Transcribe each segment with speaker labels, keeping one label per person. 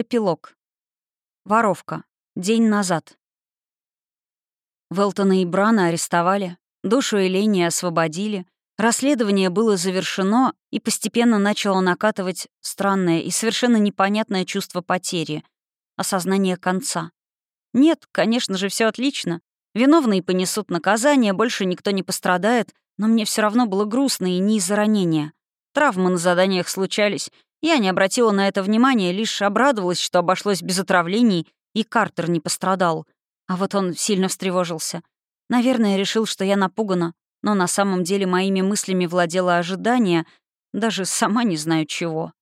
Speaker 1: Эпилог. Воровка. День назад. Велтона и Брана арестовали, душу Элении освободили, расследование было завершено, и постепенно начало накатывать странное и совершенно непонятное чувство потери, осознание конца. Нет, конечно же, все отлично. Виновные понесут наказание, больше никто не пострадает, но мне все равно было грустно и не из-за ранения. Травмы на заданиях случались, я не обратила на это внимания, лишь обрадовалась, что обошлось без отравлений, и Картер не пострадал. А вот он сильно встревожился. Наверное, решил, что я напугана, но на самом деле моими мыслями владело ожидание, даже сама не знаю чего.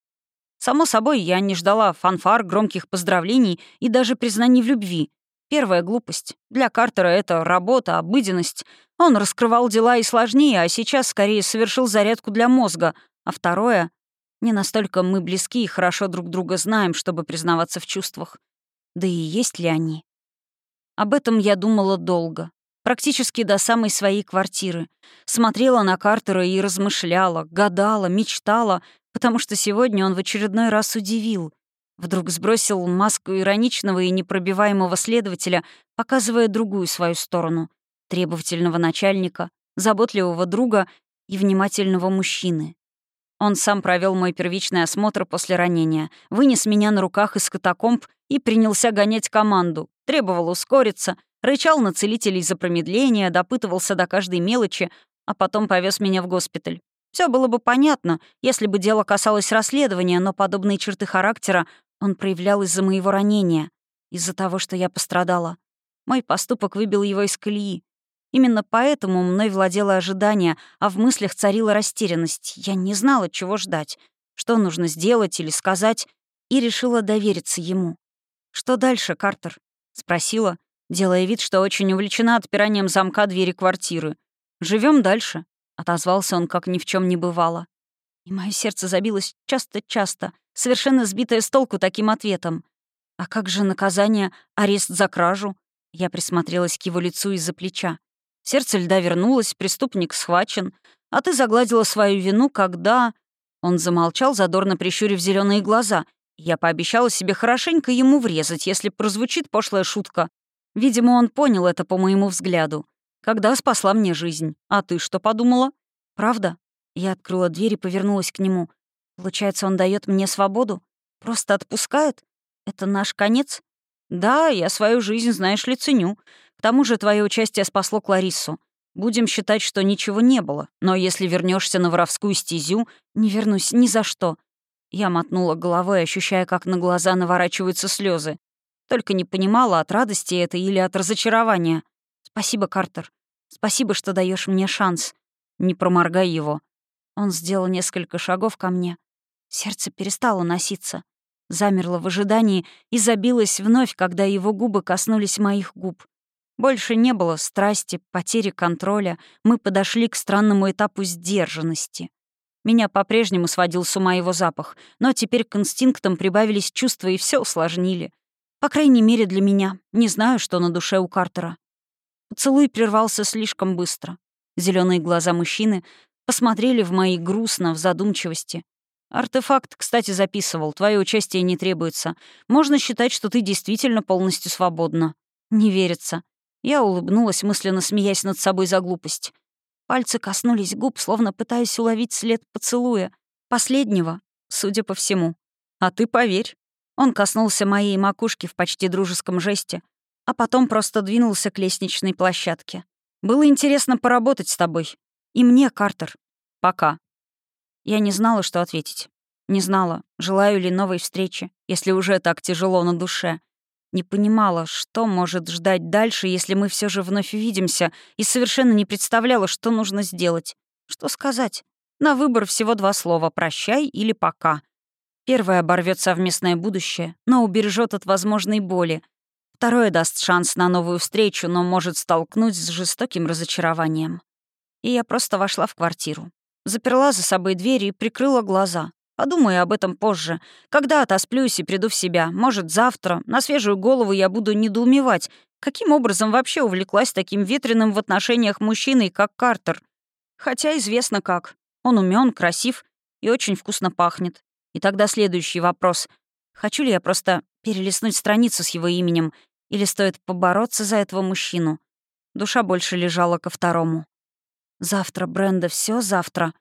Speaker 1: Само собой, я не ждала фанфар, громких поздравлений и даже признаний в любви. Первая глупость. Для Картера это работа, обыденность. Он раскрывал дела и сложнее, а сейчас скорее совершил зарядку для мозга. А второе не настолько мы близки и хорошо друг друга знаем, чтобы признаваться в чувствах. Да и есть ли они? Об этом я думала долго. Практически до самой своей квартиры. Смотрела на Картера и размышляла, гадала, мечтала, потому что сегодня он в очередной раз удивил. Вдруг сбросил маску ироничного и непробиваемого следователя, показывая другую свою сторону — требовательного начальника, заботливого друга и внимательного мужчины. Он сам провел мой первичный осмотр после ранения, вынес меня на руках из катакомб и принялся гонять команду. Требовал ускориться, рычал на целителей за промедление, допытывался до каждой мелочи, а потом повез меня в госпиталь. Все было бы понятно, если бы дело касалось расследования, но подобные черты характера он проявлял из-за моего ранения, из-за того, что я пострадала. Мой поступок выбил его из колеи, Именно поэтому мной владело ожидание, а в мыслях царила растерянность. Я не знала, чего ждать, что нужно сделать или сказать, и решила довериться ему. «Что дальше, Картер?» — спросила, делая вид, что очень увлечена отпиранием замка двери квартиры. Живем дальше», — отозвался он, как ни в чем не бывало. И мое сердце забилось часто-часто, совершенно сбитое с толку таким ответом. «А как же наказание, арест за кражу?» Я присмотрелась к его лицу из-за плеча. Сердце льда вернулось, преступник схвачен, а ты загладила свою вину, когда...» Он замолчал, задорно прищурив зеленые глаза. Я пообещала себе хорошенько ему врезать, если прозвучит пошлая шутка. Видимо, он понял это по моему взгляду. Когда спасла мне жизнь. А ты что подумала? Правда? Я открыла дверь и повернулась к нему. Получается, он дает мне свободу? Просто отпускает? Это наш конец? Да, я свою жизнь, знаешь ли, ценю. К тому же твое участие спасло Клариссу. Будем считать, что ничего не было. Но если вернешься на воровскую стезю, не вернусь ни за что. Я мотнула головой, ощущая, как на глаза наворачиваются слезы. Только не понимала, от радости это или от разочарования. Спасибо, Картер. Спасибо, что даешь мне шанс. Не проморгай его. Он сделал несколько шагов ко мне. Сердце перестало носиться. Замерло в ожидании и забилось вновь, когда его губы коснулись моих губ. Больше не было страсти, потери контроля. Мы подошли к странному этапу сдержанности. Меня по-прежнему сводил с ума его запах, но теперь к инстинктам прибавились чувства и все усложнили. По крайней мере, для меня. Не знаю, что на душе у Картера. Поцелуй прервался слишком быстро. Зеленые глаза мужчины посмотрели в мои грустно, в задумчивости. Артефакт, кстати, записывал. Твое участие не требуется. Можно считать, что ты действительно полностью свободна. Не верится. Я улыбнулась, мысленно смеясь над собой за глупость. Пальцы коснулись губ, словно пытаясь уловить след поцелуя. Последнего, судя по всему. А ты поверь. Он коснулся моей макушки в почти дружеском жесте, а потом просто двинулся к лестничной площадке. Было интересно поработать с тобой. И мне, Картер. Пока. Я не знала, что ответить. Не знала, желаю ли новой встречи, если уже так тяжело на душе. Не понимала, что может ждать дальше, если мы все же вновь увидимся, и совершенно не представляла, что нужно сделать. Что сказать? На выбор всего два слова «прощай» или «пока». Первое оборвет совместное будущее, но убережет от возможной боли. Второе даст шанс на новую встречу, но может столкнуть с жестоким разочарованием. И я просто вошла в квартиру. Заперла за собой дверь и прикрыла глаза. Подумаю об этом позже. Когда отосплюсь и приду в себя. Может, завтра. На свежую голову я буду недоумевать, каким образом вообще увлеклась таким ветреным в отношениях мужчиной, как Картер. Хотя известно как. Он умен, красив и очень вкусно пахнет. И тогда следующий вопрос. Хочу ли я просто перелистнуть страницу с его именем, или стоит побороться за этого мужчину? Душа больше лежала ко второму. Завтра, Бренда, все завтра.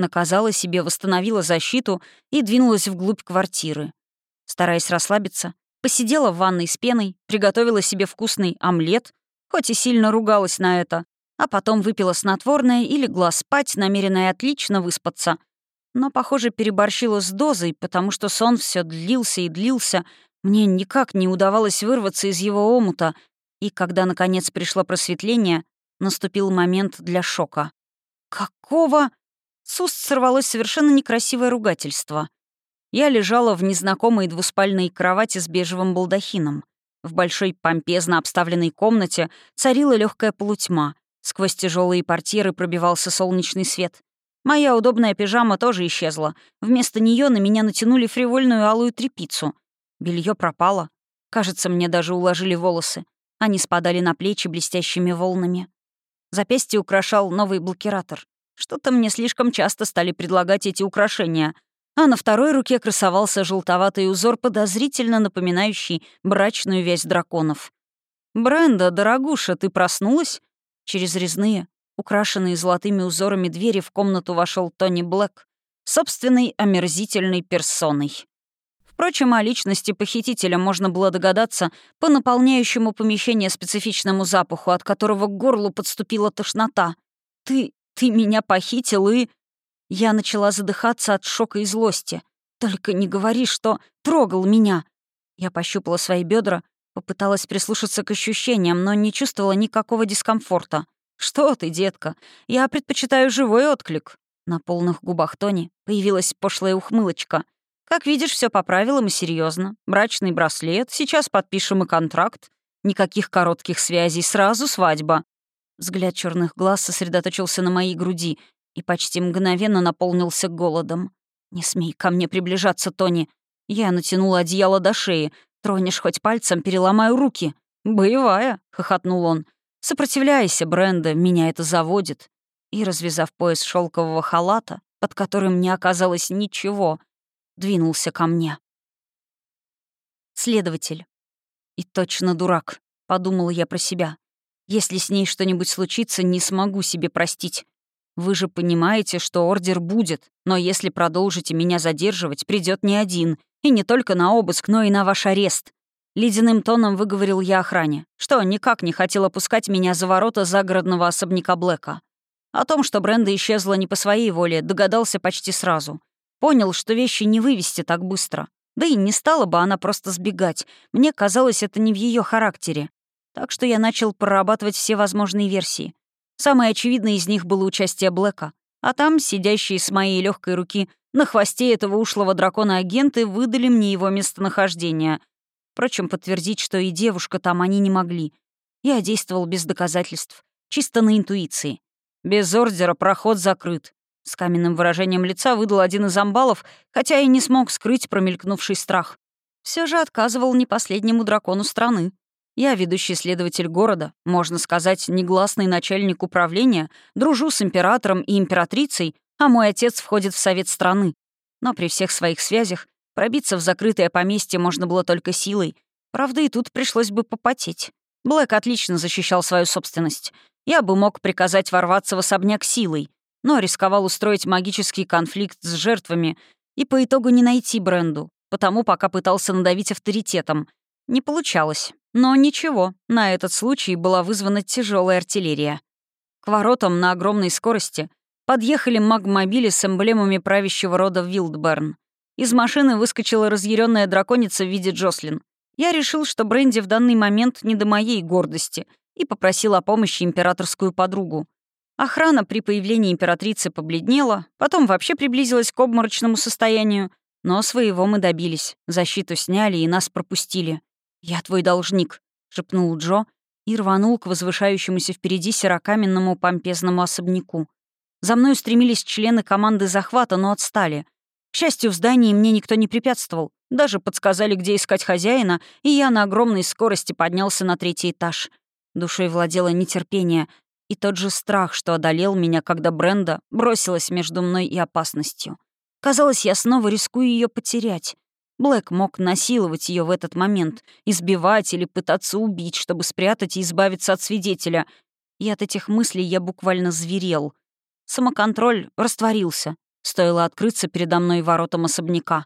Speaker 1: Наказала себе, восстановила защиту и двинулась вглубь квартиры. Стараясь расслабиться, посидела в ванной с пеной, приготовила себе вкусный омлет, хоть и сильно ругалась на это, а потом выпила снотворное и легла спать, намеренная отлично выспаться. Но, похоже, переборщила с дозой, потому что сон все длился и длился. Мне никак не удавалось вырваться из его омута, и когда, наконец, пришло просветление, наступил момент для шока. «Какого?» С уст сорвалось совершенно некрасивое ругательство. Я лежала в незнакомой двуспальной кровати с бежевым балдахином. В большой помпезно обставленной комнате царила легкая полутьма. Сквозь тяжелые портьеры пробивался солнечный свет. Моя удобная пижама тоже исчезла. Вместо нее на меня натянули фривольную алую тряпицу. Белье пропало. Кажется, мне даже уложили волосы. Они спадали на плечи блестящими волнами. Запястье украшал новый блокиратор. Что-то мне слишком часто стали предлагать эти украшения. А на второй руке красовался желтоватый узор, подозрительно напоминающий брачную вязь драконов. «Бренда, дорогуша, ты проснулась?» Через резные, украшенные золотыми узорами двери в комнату вошел Тони Блэк, собственной омерзительной персоной. Впрочем, о личности похитителя можно было догадаться по наполняющему помещение специфичному запаху, от которого к горлу подступила тошнота. «Ты... ты меня похитил и...» Я начала задыхаться от шока и злости. «Только не говори, что трогал меня!» Я пощупала свои бедра, попыталась прислушаться к ощущениям, но не чувствовала никакого дискомфорта. «Что ты, детка? Я предпочитаю живой отклик». На полных губах Тони появилась пошлая ухмылочка — как видишь, все по правилам и серьезно. Брачный браслет, сейчас подпишем и контракт. Никаких коротких связей, сразу свадьба. Взгляд черных глаз сосредоточился на моей груди и почти мгновенно наполнился голодом. «Не смей ко мне приближаться, Тони!» Я натянула одеяло до шеи. «Тронешь хоть пальцем, переломаю руки». «Боевая!» — хохотнул он. «Сопротивляйся, Бренда, меня это заводит». И, развязав пояс шелкового халата, под которым не оказалось ничего, двинулся ко мне. Следователь. И точно дурак, подумала я про себя. Если с ней что-нибудь случится, не смогу себе простить. Вы же понимаете, что ордер будет, но если продолжите меня задерживать, придет не один, и не только на обыск, но и на ваш арест. Ледяным тоном выговорил я охране, что никак не хотел опускать меня за ворота загородного особняка Блэка. О том, что Бренда исчезла не по своей воле, догадался почти сразу. Понял, что вещи не вывести так быстро. Да и не стала бы она просто сбегать. Мне казалось, это не в ее характере. Так что я начал прорабатывать все возможные версии. Самой очевидной из них было участие Блэка. А там, сидящие с моей легкой руки, на хвосте этого ушлого дракона агенты выдали мне его местонахождение. Впрочем, подтвердить, что и девушка там они не могли. Я действовал без доказательств, чисто на интуиции. Без ордера проход закрыт. С каменным выражением лица выдал один из амбалов, хотя и не смог скрыть промелькнувший страх. Все же отказывал не последнему дракону страны. Я ведущий следователь города, можно сказать, негласный начальник управления, дружу с императором и императрицей, а мой отец входит в совет страны. Но при всех своих связях пробиться в закрытое поместье можно было только силой. Правда, и тут пришлось бы попотеть. Блэк отлично защищал свою собственность. Я бы мог приказать ворваться в особняк силой, но рисковал устроить магический конфликт с жертвами и по итогу не найти Бренду, потому пока пытался надавить авторитетом. Не получалось. Но ничего, на этот случай была вызвана тяжелая артиллерия. К воротам на огромной скорости подъехали магмобили с эмблемами правящего рода Вилдберн. Из машины выскочила разъяренная драконица в виде Джослин. Я решил, что Бренди в данный момент не до моей гордости, и попросил о помощи императорскую подругу. Охрана при появлении императрицы побледнела, потом вообще приблизилась к обморочному состоянию, но своего мы добились. Защиту сняли и нас пропустили. «Я твой должник», — шепнул Джо и рванул к возвышающемуся впереди серокаменному помпезному особняку. За мной устремились члены команды захвата, но отстали. К счастью, в здании мне никто не препятствовал. Даже подсказали, где искать хозяина, и я на огромной скорости поднялся на третий этаж. Душой владело нетерпение, и тот же страх, что одолел меня, когда Бренда бросилась между мной и опасностью. Казалось, я снова рискую ее потерять. Блэк мог насиловать ее в этот момент, избивать или пытаться убить, чтобы спрятать и избавиться от свидетеля. И от этих мыслей я буквально зверел. Самоконтроль растворился. Стоило открыться передо мной воротам особняка.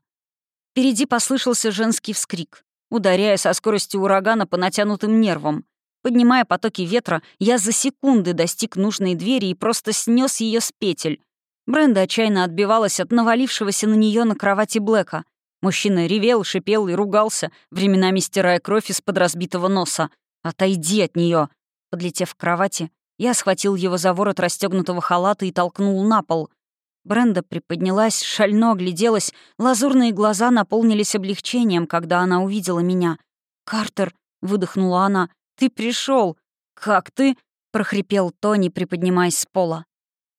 Speaker 1: Впереди послышался женский вскрик, ударяя со скоростью урагана по натянутым нервам. Поднимая потоки ветра, я за секунды достиг нужной двери и просто снес ее с петель. Бренда отчаянно отбивалась от навалившегося на нее на кровати Блэка. Мужчина ревел, шипел и ругался, временами стирая кровь из-под разбитого носа. «Отойди от нее! Подлетев к кровати, я схватил его за ворот расстегнутого халата и толкнул на пол. Бренда приподнялась, шально огляделась, лазурные глаза наполнились облегчением, когда она увидела меня. «Картер!» — выдохнула она. «Ты пришел. «Как ты?» — прохрипел Тони, приподнимаясь с пола.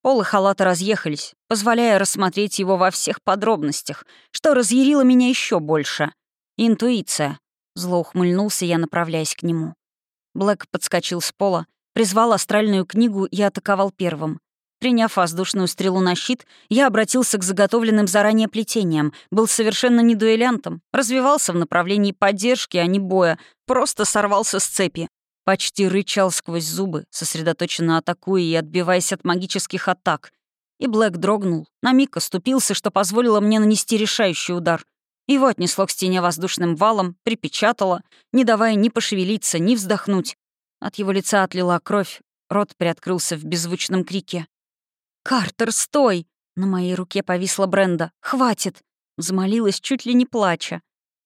Speaker 1: Полы халата разъехались, позволяя рассмотреть его во всех подробностях, что разъярило меня еще больше. «Интуиция», — зло ухмыльнулся я, направляясь к нему. Блэк подскочил с пола, призвал астральную книгу и атаковал первым. Приняв воздушную стрелу на щит, я обратился к заготовленным заранее плетениям, был совершенно не дуэлянтом, развивался в направлении поддержки, а не боя, просто сорвался с цепи. Почти рычал сквозь зубы, сосредоточенно атакуя и отбиваясь от магических атак. И Блэк дрогнул, на миг оступился, что позволило мне нанести решающий удар. Его отнесло к стене воздушным валом, припечатало, не давая ни пошевелиться, ни вздохнуть. От его лица отлила кровь, рот приоткрылся в беззвучном крике. «Картер, стой!» На моей руке повисла Бренда. «Хватит!» Взмолилась, чуть ли не плача.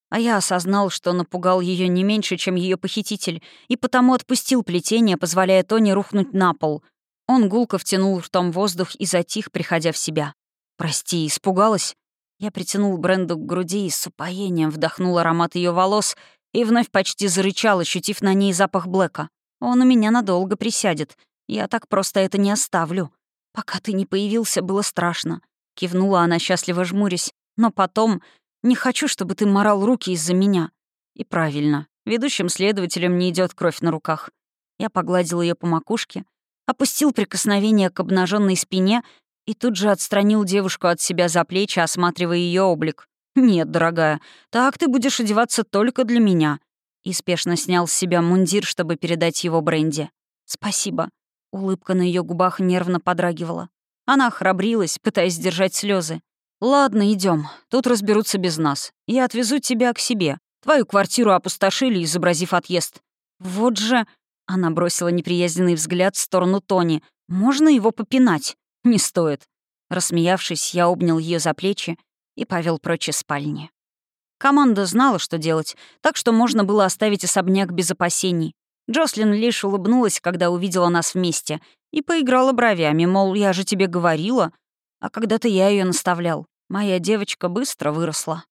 Speaker 1: А я осознал, что напугал ее не меньше, чем ее похититель, и потому отпустил плетение, позволяя Тони рухнуть на пол. Он гулко втянул ртом воздух и затих, приходя в себя. «Прости, испугалась?» Я притянул Бренду к груди и с упоением вдохнул аромат ее волос и вновь почти зарычал, ощутив на ней запах Блэка. «Он у меня надолго присядет. Я так просто это не оставлю. Пока ты не появился, было страшно». Кивнула она, счастливо жмурясь. «Но потом не хочу, чтобы ты морал руки из-за меня». И правильно. Ведущим следователям не идет кровь на руках. Я погладил ее по макушке, опустил прикосновение к обнаженной спине и тут же отстранил девушку от себя за плечи, осматривая ее облик. «Нет, дорогая, так ты будешь одеваться только для меня». И спешно снял с себя мундир, чтобы передать его Бренди. «Спасибо». Улыбка на ее губах нервно подрагивала. Она храбрилась, пытаясь сдержать слезы. «Ладно, идем. Тут разберутся без нас. Я отвезу тебя к себе. Твою квартиру опустошили, изобразив отъезд». «Вот же...» — она бросила неприязненный взгляд в сторону Тони. «Можно его попинать?» «Не стоит». Рассмеявшись, я обнял ее за плечи и повел прочь из спальни. Команда знала, что делать, так что можно было оставить особняк без опасений. Джослин лишь улыбнулась, когда увидела нас вместе, и поиграла бровями, мол, я же тебе говорила. А когда-то я ее наставлял. Моя девочка быстро выросла.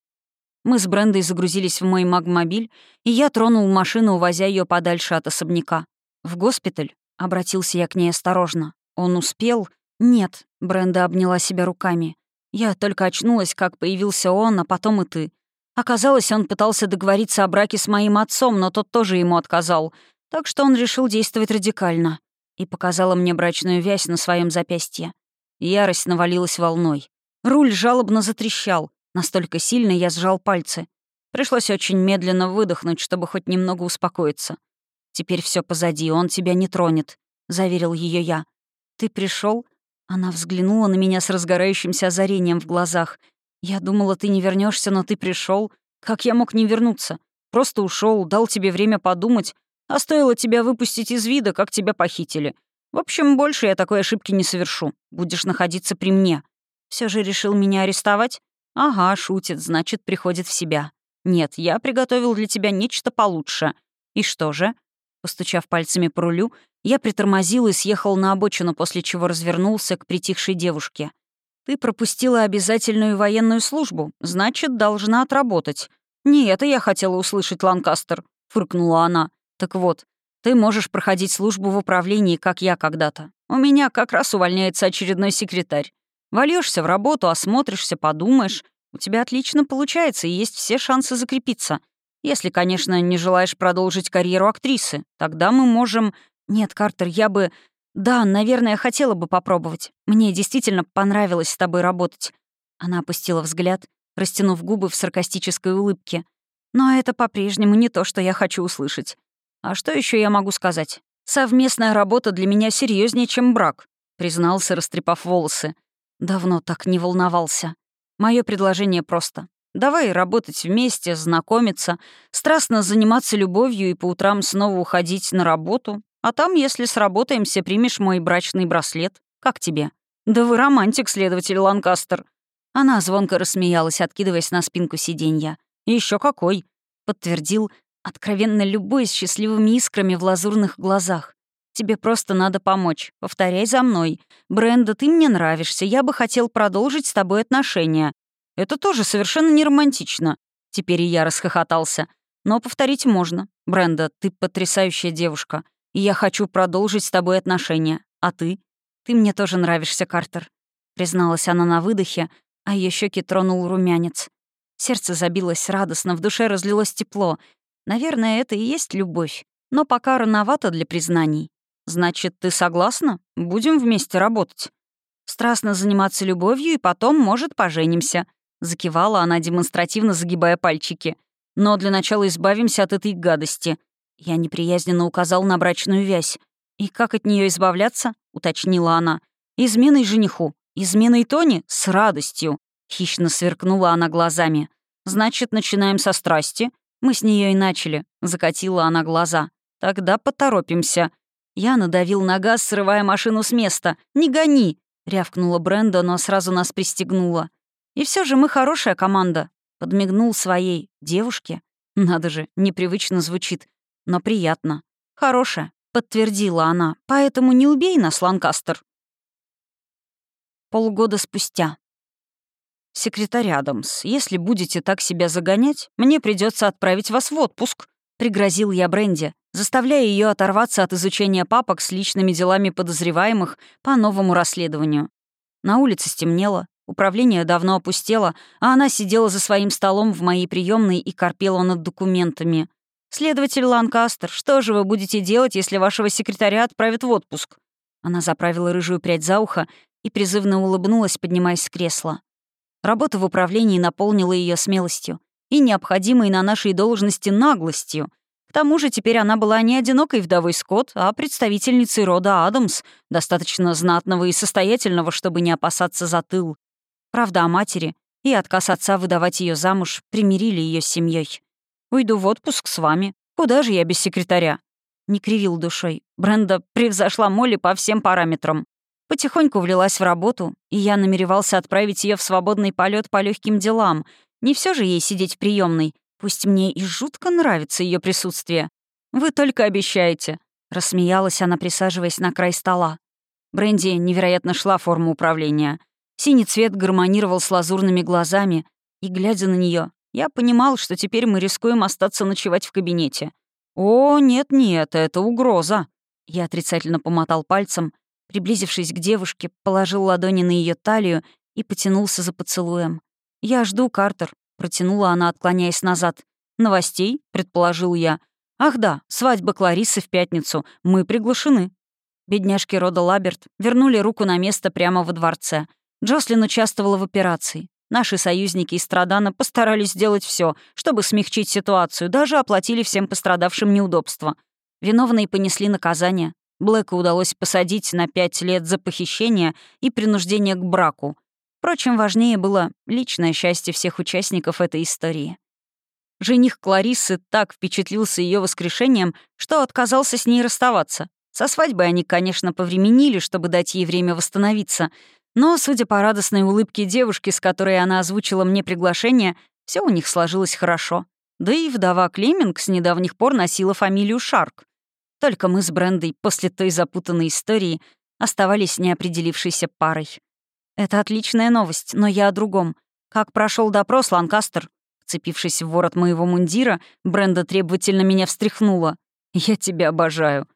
Speaker 1: Мы с Брендой загрузились в мой магмобиль, и я тронул машину, увозя ее подальше от особняка. «В госпиталь?» — обратился я к ней осторожно. «Он успел?» «Нет», — Бренда обняла себя руками. «Я только очнулась, как появился он, а потом и ты. Оказалось, он пытался договориться о браке с моим отцом, но тот тоже ему отказал. Так что он решил действовать радикально. И показала мне брачную вязь на своем запястье. Ярость навалилась волной. Руль жалобно затрещал. Настолько сильно я сжал пальцы. Пришлось очень медленно выдохнуть, чтобы хоть немного успокоиться. «Теперь все позади, он тебя не тронет», — заверил ее я. «Ты пришел? Она взглянула на меня с разгорающимся озарением в глазах. «Я думала, ты не вернешься, но ты пришел. Как я мог не вернуться? Просто ушел, дал тебе время подумать, а стоило тебя выпустить из вида, как тебя похитили. В общем, больше я такой ошибки не совершу. Будешь находиться при мне. Все же решил меня арестовать? Ага, шутит, значит, приходит в себя. Нет, я приготовил для тебя нечто получше. И что же? Постучав пальцами по рулю, я притормозил и съехал на обочину, после чего развернулся к притихшей девушке. «Ты пропустила обязательную военную службу, значит, должна отработать». «Не это я хотела услышать, Ланкастер», — фыркнула она. «Так вот, ты можешь проходить службу в управлении, как я когда-то. У меня как раз увольняется очередной секретарь. Вольешься в работу, осмотришься, подумаешь. У тебя отлично получается, и есть все шансы закрепиться. Если, конечно, не желаешь продолжить карьеру актрисы, тогда мы можем... Нет, Картер, я бы... Да, наверное, хотела бы попробовать. Мне действительно понравилось с тобой работать. Она опустила взгляд, растянув губы в саркастической улыбке. «Но это по-прежнему не то, что я хочу услышать. А что еще я могу сказать? Совместная работа для меня серьезнее, чем брак», — признался, растрепав волосы. Давно так не волновался. Мое предложение просто. Давай работать вместе, знакомиться, страстно заниматься любовью и по утрам снова уходить на работу. А там, если сработаемся, примешь мой брачный браслет. Как тебе? Да вы романтик, следователь Ланкастер. Она звонко рассмеялась, откидываясь на спинку сиденья. Еще какой, подтвердил, откровенно любой с счастливыми искрами в лазурных глазах. Тебе просто надо помочь. Повторяй за мной. Бренда, ты мне нравишься. Я бы хотел продолжить с тобой отношения. Это тоже совершенно не романтично. Теперь и я расхохотался. Но повторить можно. Бренда, ты потрясающая девушка. И я хочу продолжить с тобой отношения. А ты? Ты мне тоже нравишься, Картер. Призналась она на выдохе, а ее щеки тронул румянец. Сердце забилось радостно, в душе разлилось тепло. Наверное, это и есть любовь. Но пока рановато для признаний. Значит, ты согласна? Будем вместе работать. Страстно заниматься любовью и потом, может, поженимся. Закивала она, демонстративно загибая пальчики. «Но для начала избавимся от этой гадости». Я неприязненно указал на брачную вязь. «И как от нее избавляться?» — уточнила она. «Изменой жениху. Изменой Тони? С радостью». Хищно сверкнула она глазами. «Значит, начинаем со страсти?» «Мы с нее и начали», — закатила она глаза. «Тогда поторопимся». Я надавил на газ, срывая машину с места. «Не гони!» — рявкнула Бренда, но сразу нас пристегнула. И все же мы хорошая команда. Подмигнул своей девушке. Надо же, непривычно звучит, но приятно. Хорошая, подтвердила она. Поэтому не убей нас, Ланкастер. Полгода спустя. «Секретарь Адамс, если будете так себя загонять, мне придется отправить вас в отпуск», — пригрозил я Бренди, заставляя ее оторваться от изучения папок с личными делами подозреваемых по новому расследованию. На улице стемнело, Управление давно опустело, а она сидела за своим столом в моей приемной и корпела над документами. «Следователь Ланкастер, что же вы будете делать, если вашего секретаря отправят в отпуск?» Она заправила рыжую прядь за ухо и призывно улыбнулась, поднимаясь с кресла. Работа в управлении наполнила ее смелостью и необходимой на нашей должности наглостью. К тому же теперь она была не одинокой вдовой Скотт, а представительницей рода Адамс, достаточно знатного и состоятельного, чтобы не опасаться за тыл. Правда о матери и отказ отца выдавать ее замуж примирили ее с семьей. «Уйду в отпуск с вами. Куда же я без секретаря?» Не кривил душой. Бренда превзошла Молли по всем параметрам. Потихоньку влилась в работу, и я намеревался отправить ее в свободный полет по легким делам. Не все же ей сидеть в приемной. Пусть мне и жутко нравится ее присутствие. Вы только обещаете. Рассмеялась она, присаживаясь на край стола. Бренди невероятно шла форма управления. Синий цвет гармонировал с лазурными глазами, и, глядя на нее, я понимал, что теперь мы рискуем остаться ночевать в кабинете. «О, нет-нет, это угроза!» Я отрицательно помотал пальцем, приблизившись к девушке, положил ладони на ее талию и потянулся за поцелуем. «Я жду, Картер», — протянула она, отклоняясь назад. «Новостей?» — предположил я. «Ах да, свадьба Кларисы в пятницу. Мы приглашены». Бедняжки рода Лаберт вернули руку на место прямо во дворце — Джослин участвовала в операции. Наши союзники из Страдана постарались сделать все, чтобы смягчить ситуацию, даже оплатили всем пострадавшим неудобства. Виновные понесли наказание. Блэка удалось посадить на пять лет за похищение и принуждение к браку. Впрочем, важнее было личное счастье всех участников этой истории. Жених Кларисы так впечатлился ее воскрешением, что отказался с ней расставаться. Со свадьбой они, конечно, повременили, чтобы дать ей время восстановиться — но, судя по радостной улыбке девушки, с которой она озвучила мне приглашение, все у них сложилось хорошо. Да и вдова Клеминг с недавних пор носила фамилию Шарк. Только мы с Брендой после той запутанной истории оставались неопределившейся парой. Это отличная новость, но я о другом. Как прошел допрос, Ланкастер? Вцепившись в ворот моего мундира, Бренда требовательно меня встряхнула. «Я тебя обожаю»,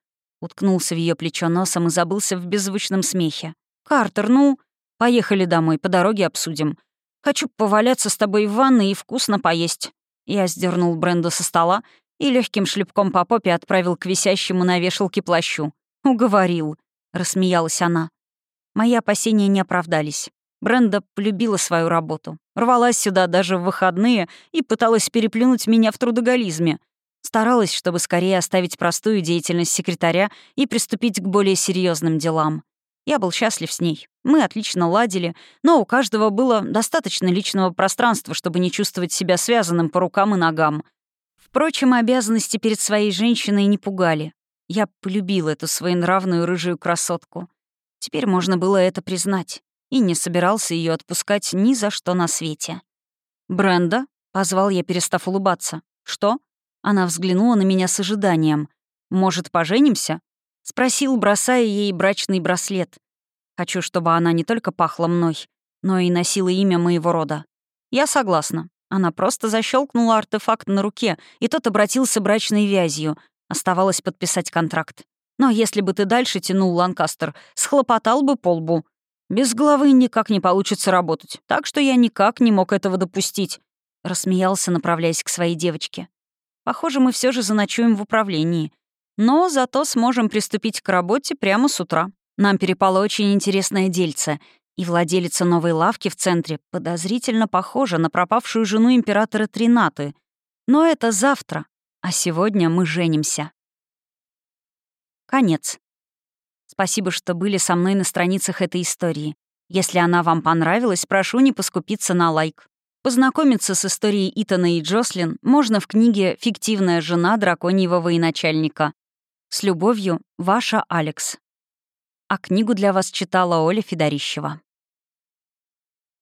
Speaker 1: уткнулся в ее плечо носом и забылся в беззвучном смехе. «Картер, ну...» Поехали домой, по дороге обсудим. Хочу поваляться с тобой в ванной и вкусно поесть». Я сдернул Бренду со стола и легким шлепком по попе отправил к висящему на вешалке плащу. «Уговорил», — рассмеялась она. Мои опасения не оправдались. Бренда полюбила свою работу. Рвалась сюда даже в выходные и пыталась переплюнуть меня в трудоголизме. Старалась, чтобы скорее оставить простую деятельность секретаря и приступить к более серьезным делам. Я был счастлив с ней. Мы отлично ладили, но у каждого было достаточно личного пространства, чтобы не чувствовать себя связанным по рукам и ногам. Впрочем, обязанности перед своей женщиной не пугали. Я полюбил эту своенравную рыжую красотку. Теперь можно было это признать. И не собирался ее отпускать ни за что на свете. «Бренда?» — позвал я, перестав улыбаться. «Что?» Она взглянула на меня с ожиданием. «Может, поженимся?» — спросил, бросая ей брачный браслет. Хочу, чтобы она не только пахла мной, но и носила имя моего рода. Я согласна. Она просто защелкнула артефакт на руке, и тот обратился брачной вязью. Оставалось подписать контракт. Но если бы ты дальше тянул, Ланкастер, схлопотал бы по лбу. Без головы никак не получится работать, так что я никак не мог этого допустить. Рассмеялся, направляясь к своей девочке. Похоже, мы все же заночуем в управлении. Но зато сможем приступить к работе прямо с утра. Нам перепало очень интересное дельце, и владелица новой лавки в центре подозрительно похожа на пропавшую жену императора Тринаты. Но это завтра, а сегодня мы женимся. Конец. Спасибо, что были со мной на страницах этой истории. Если она вам понравилась, прошу не поскупиться на лайк. Познакомиться с историей Итана и Джослин можно в книге «Фиктивная жена драконьего военачальника». С любовью, ваша Алекс. А книгу для вас читала Оля Федорищева.